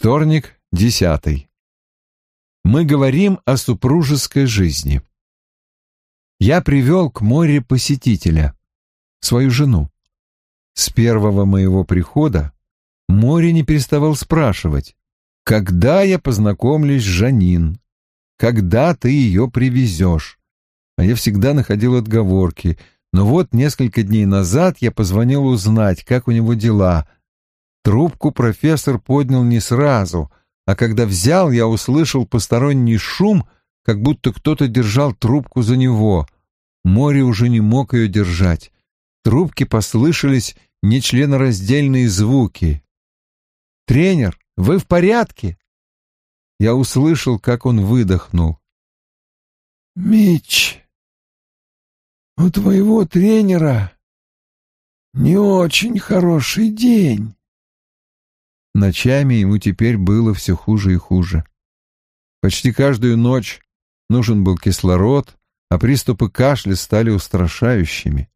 Вторник, десятый. Мы говорим о супружеской жизни. Я привел к море посетителя, свою жену. С первого моего прихода море не переставал спрашивать, когда я познакомлюсь с Жанин, когда ты ее привезешь. А я всегда находил отговорки, но вот несколько дней назад я позвонил узнать, как у него дела — Трубку профессор поднял не сразу, а когда взял, я услышал посторонний шум, как будто кто-то держал трубку за него. Море уже не мог ее держать. Трубки послышались нечленораздельные звуки. «Тренер, вы в порядке?» Я услышал, как он выдохнул. «Мич, у твоего тренера не очень хороший день». Ночами ему теперь было все хуже и хуже. Почти каждую ночь нужен был кислород, а приступы кашля стали устрашающими.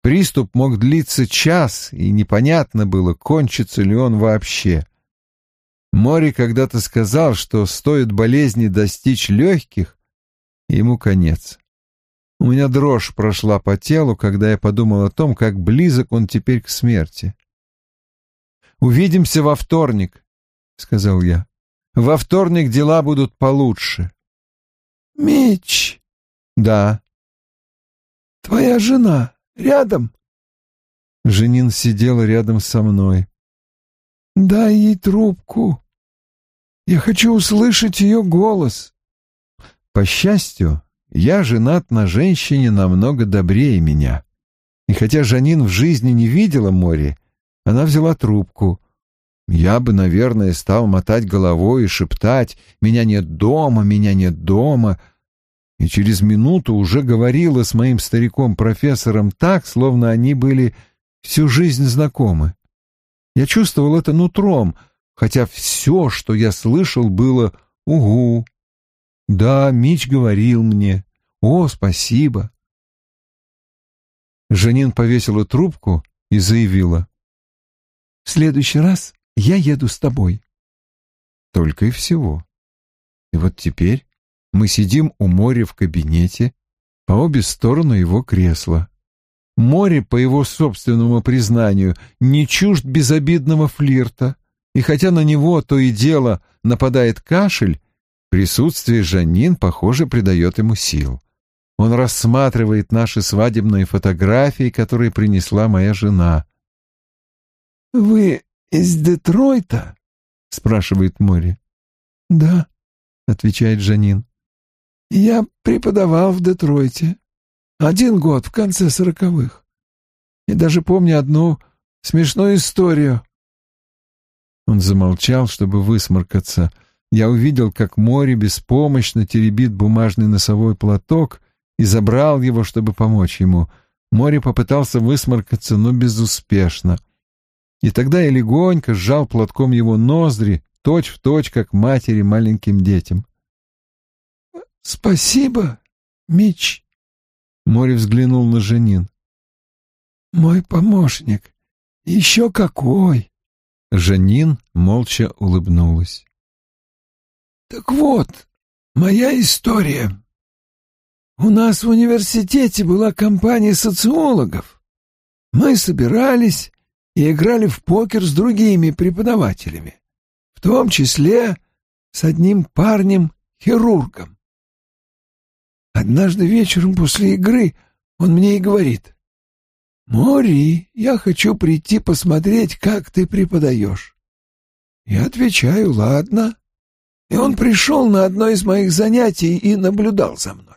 Приступ мог длиться час, и непонятно было, кончится ли он вообще. Мори когда-то сказал, что стоит болезни достичь легких, ему конец. У меня дрожь прошла по телу, когда я подумал о том, как близок он теперь к смерти. Увидимся во вторник, — сказал я. Во вторник дела будут получше. Меч. Да. Твоя жена рядом? Женин сидела рядом со мной. Дай ей трубку. Я хочу услышать ее голос. По счастью, я женат на женщине намного добрее меня. И хотя Жанин в жизни не видела море, она взяла трубку. Я бы, наверное, стал мотать головой и шептать «Меня нет дома, меня нет дома», и через минуту уже говорила с моим стариком-профессором так, словно они были всю жизнь знакомы. Я чувствовал это нутром, хотя все, что я слышал, было «Угу». Да, Мич говорил мне «О, спасибо». Жанин повесила трубку и заявила в следующий раз я еду с тобой. Только и всего. И вот теперь мы сидим у моря в кабинете, по обе стороны его кресла. Море, по его собственному признанию, не чужд безобидного флирта, и хотя на него то и дело нападает кашель, присутствие Жанин, похоже, придает ему сил. Он рассматривает наши свадебные фотографии, которые принесла моя жена. «Вы из Детройта?» — спрашивает Мори. «Да», — отвечает Жанин. «Я преподавал в Детройте. Один год в конце сороковых. И даже помню одну смешную историю». Он замолчал, чтобы высморкаться. Я увидел, как Мори беспомощно теребит бумажный носовой платок и забрал его, чтобы помочь ему. Мори попытался высморкаться, но безуспешно. — и тогда я легонько сжал платком его ноздри, точь-в-точь, как матери маленьким детям. «Спасибо, Мич!» Море взглянул на Женин. «Мой помощник. Еще какой!» Жанин молча улыбнулась. «Так вот, моя история. У нас в университете была компания социологов. Мы собирались и играли в покер с другими преподавателями, в том числе с одним парнем-хирургом. Однажды вечером после игры он мне и говорит, «Мори, я хочу прийти посмотреть, как ты преподаешь». Я отвечаю, «Ладно». И он пришел на одно из моих занятий и наблюдал за мной.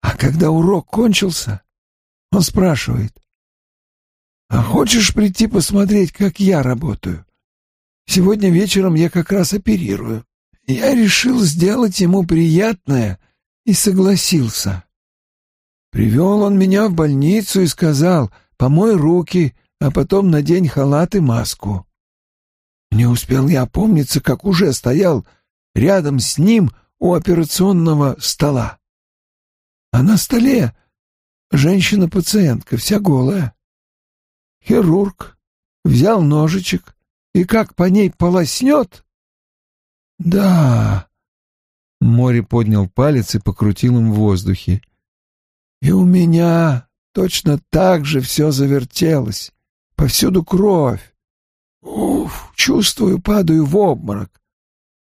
А когда урок кончился, он спрашивает, а хочешь прийти посмотреть, как я работаю? Сегодня вечером я как раз оперирую. Я решил сделать ему приятное и согласился. Привел он меня в больницу и сказал, помой руки, а потом надень халат и маску. Не успел я опомниться, как уже стоял рядом с ним у операционного стола. А на столе женщина-пациентка, вся голая. Хирург взял ножичек, и как по ней полоснет? Да. Море поднял палец и покрутил им в воздухе. И у меня точно так же все завертелось. Повсюду кровь. Уф, чувствую, падаю в обморок.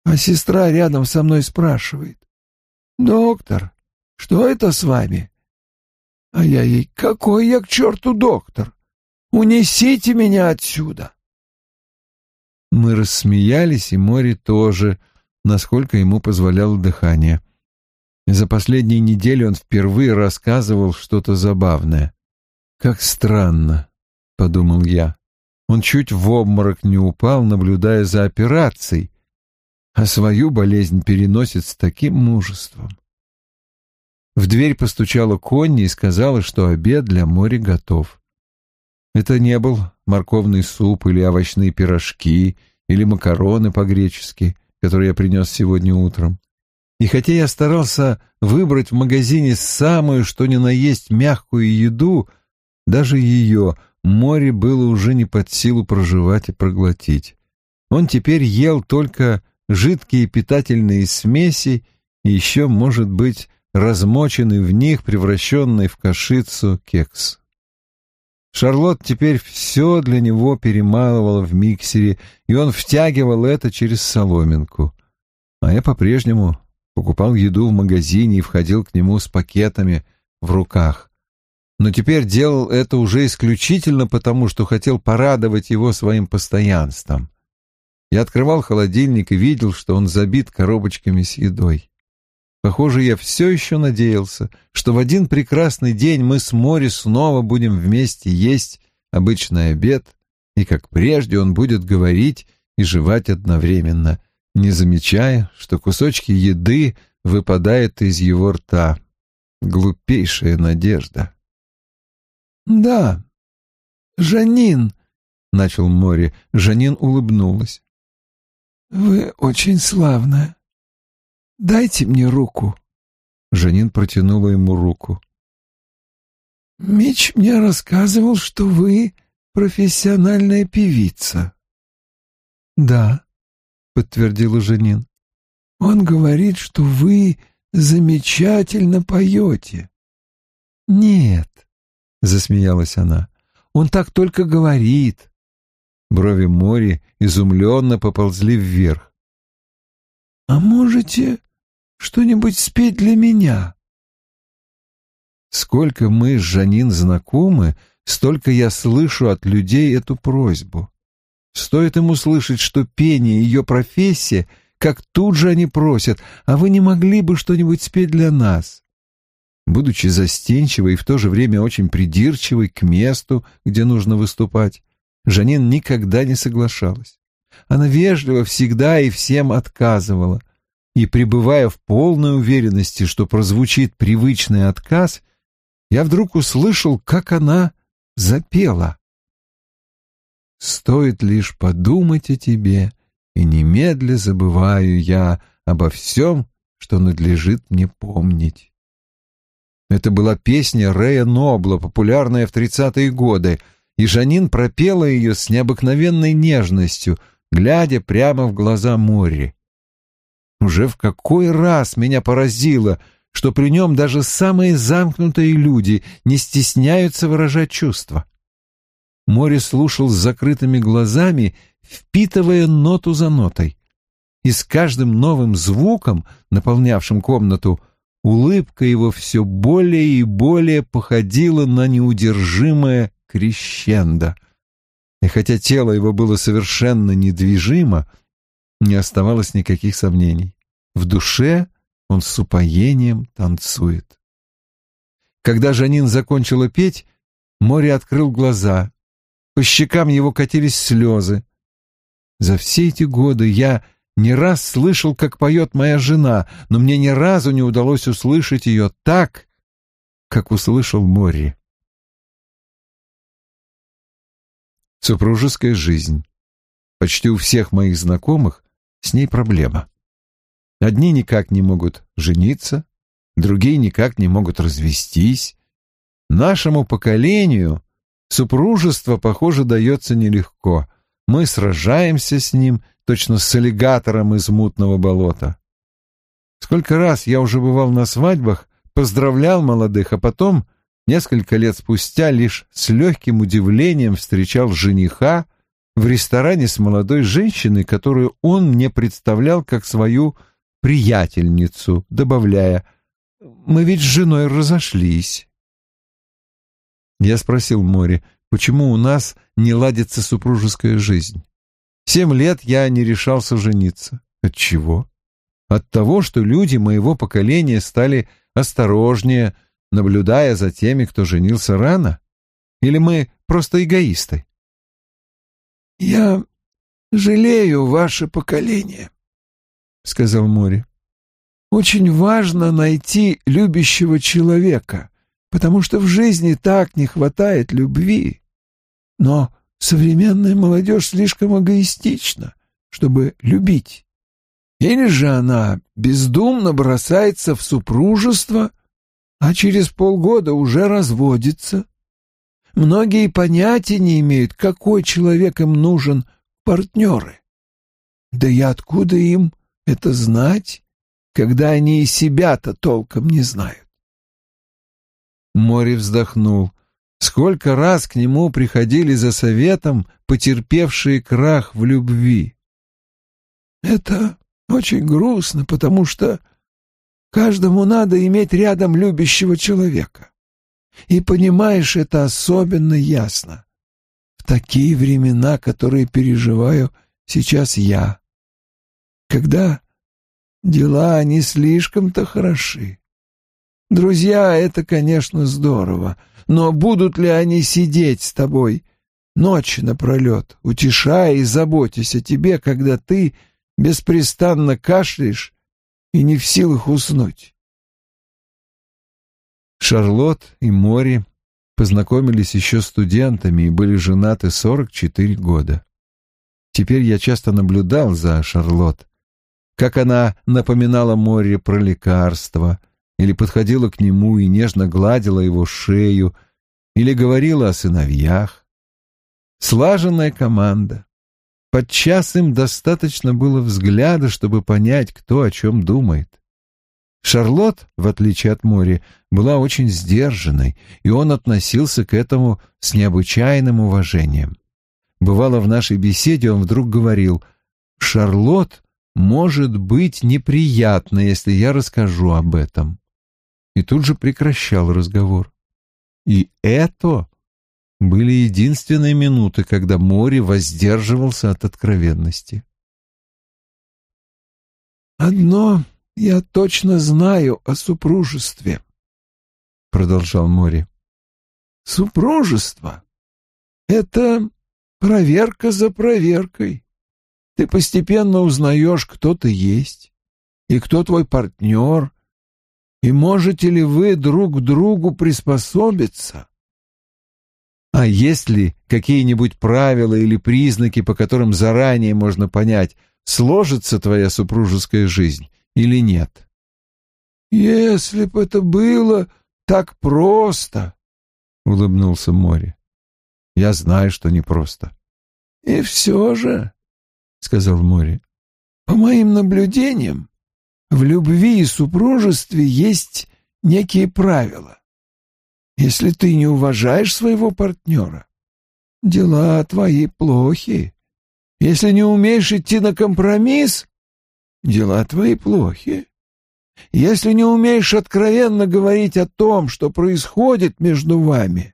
А сестра рядом со мной спрашивает. «Доктор, что это с вами?» А я ей, «Какой я к черту доктор? Унесите меня отсюда!» Мы рассмеялись, и море тоже, насколько ему позволяло дыхание. За последние недели он впервые рассказывал что-то забавное. «Как странно», — подумал я. Он чуть в обморок не упал, наблюдая за операцией, а свою болезнь переносит с таким мужеством. В дверь постучала Конни и сказала, что обед для моря готов. Это не был морковный суп или овощные пирожки или макароны по-гречески, которые я принес сегодня утром. И хотя я старался выбрать в магазине самую, что ни на есть, мягкую еду, даже ее море было уже не под силу проживать и проглотить. Он теперь ел только жидкие питательные смеси и еще, может быть, размоченный в них, превращенный в кашицу кекс. Шарлотт теперь все для него перемалывала в миксере, и он втягивал это через соломинку. А я по-прежнему покупал еду в магазине и входил к нему с пакетами в руках. Но теперь делал это уже исключительно потому, что хотел порадовать его своим постоянством. Я открывал холодильник и видел, что он забит коробочками с едой. Похоже, я все еще надеялся, что в один прекрасный день мы с Мори снова будем вместе есть обычный обед, и, как прежде, он будет говорить и жевать одновременно, не замечая, что кусочки еды выпадают из его рта. Глупейшая надежда. «Да, Жанин», — начал Мори. Жанин улыбнулась. «Вы очень славная. Дайте мне руку». Жанин протянула ему руку. «Мич мне рассказывал, что вы профессиональная певица». «Да», — подтвердила Жанин. «Он говорит, что вы замечательно поете». «Нет», — засмеялась она, — «он так только говорит. Брови Мори изумленно поползли вверх. «А можете что-нибудь спеть для меня?» Сколько мы с Жанин знакомы, столько я слышу от людей эту просьбу. Стоит ему слышать, что пение — ее профессия, как тут же они просят, а вы не могли бы что-нибудь спеть для нас? Будучи застенчивой и в то же время очень придирчивой к месту, где нужно выступать, Жанин никогда не соглашалась. Она вежливо всегда и всем отказывала. И, пребывая в полной уверенности, что прозвучит привычный отказ, я вдруг услышал, как она запела. «Стоит лишь подумать о тебе, и немедля забываю я обо всем, что надлежит мне помнить». Это была песня Рэя Нобла, популярная в тридцатые годы — и Жанин пропела ее с необыкновенной нежностью, глядя прямо в глаза море. Уже в какой раз меня поразило, что при нем даже самые замкнутые люди не стесняются выражать чувства. Море слушал с закрытыми глазами, впитывая ноту за нотой. И с каждым новым звуком, наполнявшим комнату, улыбка его все более и более походила на неудержимое крещендо. И хотя тело его было совершенно недвижимо, не оставалось никаких сомнений. В душе он с упоением танцует. Когда Жанин закончила петь, море открыл глаза. По щекам его катились слезы. За все эти годы я не раз слышал, как поет моя жена, но мне ни разу не удалось услышать ее так, как услышал море. Супружеская жизнь. Почти у всех моих знакомых с ней проблема. Одни никак не могут жениться, другие никак не могут развестись. Нашему поколению супружество, похоже, дается нелегко. мы сражаемся с ним, точно с аллигатором из мутного болота. Сколько раз я уже бывал на свадьбах, поздравлял молодых, а потом, несколько лет спустя, лишь с легким удивлением встречал жениха в ресторане с молодой женщиной, которую он мне представлял как свою приятельницу, добавляя «Мы ведь с женой разошлись». Я спросил Мори, почему у нас не ладится супружеская жизнь. Семь лет я не решался жениться. От чего? От того, что люди моего поколения стали осторожнее, наблюдая за теми, кто женился рано? Или мы просто эгоисты? «Я жалею ваше поколение», — сказал Мори. «Очень важно найти любящего человека, потому что в жизни так не хватает любви. Но современная молодежь слишком эгоистична, чтобы любить. Или же она бездумно бросается в супружество, а через полгода уже разводится. Многие понятия не имеют, какой человек им нужен партнеры. Да и откуда им это знать, когда они и себя-то толком не знают? Море вздохнул. Сколько раз к нему приходили за советом потерпевшие крах в любви. Это очень грустно, потому что каждому надо иметь рядом любящего человека. И понимаешь это особенно ясно. В такие времена, которые переживаю сейчас я. Когда дела не слишком-то хороши. Друзья — это, конечно, здорово, но будут ли они сидеть с тобой ночь напролет, утешая и заботясь о тебе, когда ты беспрестанно кашляешь и не в силах уснуть? Шарлотт и Мори познакомились еще студентами и были женаты 44 года. Теперь я часто наблюдал за Шарлотт, как она напоминала Мори про лекарства, или подходила к нему и нежно гладила его шею, или говорила о сыновьях. Слаженная команда. Подчас им достаточно было взгляда, чтобы понять, кто о чем думает. Шарлотт, в отличие от Мори, была очень сдержанной, и он относился к этому с необычайным уважением. Бывало, в нашей беседе он вдруг говорил, «Шарлотт может быть неприятно, если я расскажу об этом». И тут же прекращал разговор. И это были единственные минуты, когда Мори воздерживался от откровенности. «Одно я точно знаю о супружестве», — продолжал Мори. «Супружество — это проверка за проверкой. Ты постепенно узнаешь, кто ты есть и кто твой партнер, и можете ли вы друг к другу приспособиться. А есть ли какие-нибудь правила или признаки, по которым заранее можно понять, сложится твоя супружеская жизнь или нет? Если бы это было так просто, — улыбнулся Мори. Я знаю, что непросто. И все же, — сказал Мори, — по моим наблюдениям, в любви и супружестве есть некие правила. Если ты не уважаешь своего партнера, дела твои плохи. Если не умеешь идти на компромисс, дела твои плохи. Если не умеешь откровенно говорить о том, что происходит между вами,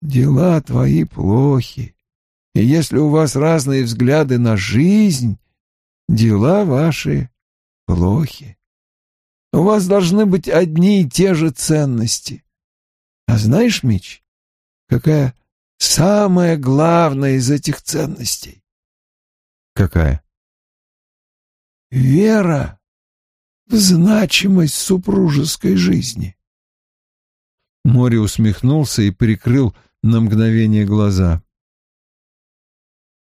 дела твои плохи. И если у вас разные взгляды на жизнь, дела ваши плохи. У вас должны быть одни и те же ценности. А знаешь, Мич, какая самая главная из этих ценностей? Какая? Вера значимость супружеской жизни. Море усмехнулся и прикрыл на мгновение глаза.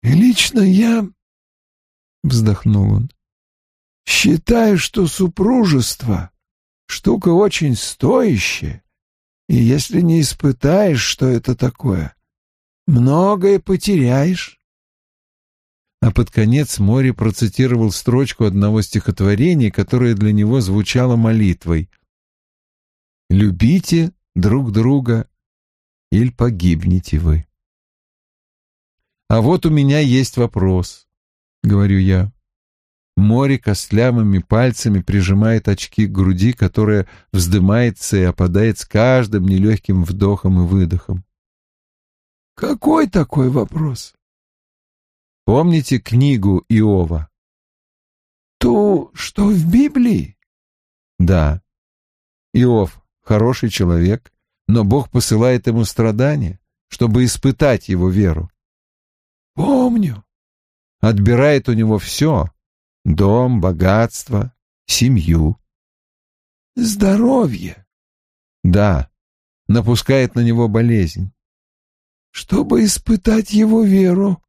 «Лично я...» — вздохнул он. «Считаю, что супружество — штука очень стоящая, и если не испытаешь, что это такое, многое потеряешь. А под конец Мори процитировал строчку одного стихотворения, которое для него звучало молитвой. «Любите друг друга, или погибнете вы». «А вот у меня есть вопрос», — говорю я. Море костлявыми пальцами прижимает очки к груди, которая вздымается и опадает с каждым нелегким вдохом и выдохом. «Какой такой вопрос?» Помните книгу Иова? Ту, что в Библии? Да. Иов — хороший человек, но Бог посылает ему страдания, чтобы испытать его веру. Помню. Отбирает у него все — дом, богатство, семью. Здоровье. Да, напускает на него болезнь. Чтобы испытать его веру.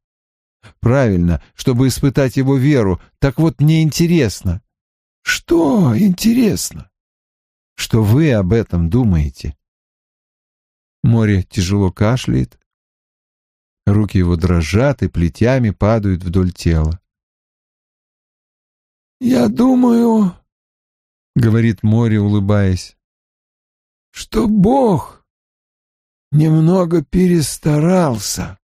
Правильно, чтобы испытать его веру. Так вот, мне интересно. Что интересно? Что вы об этом думаете? Море тяжело кашляет. Руки его дрожат и плетями падают вдоль тела. «Я думаю, — говорит море, улыбаясь, — что Бог немного перестарался».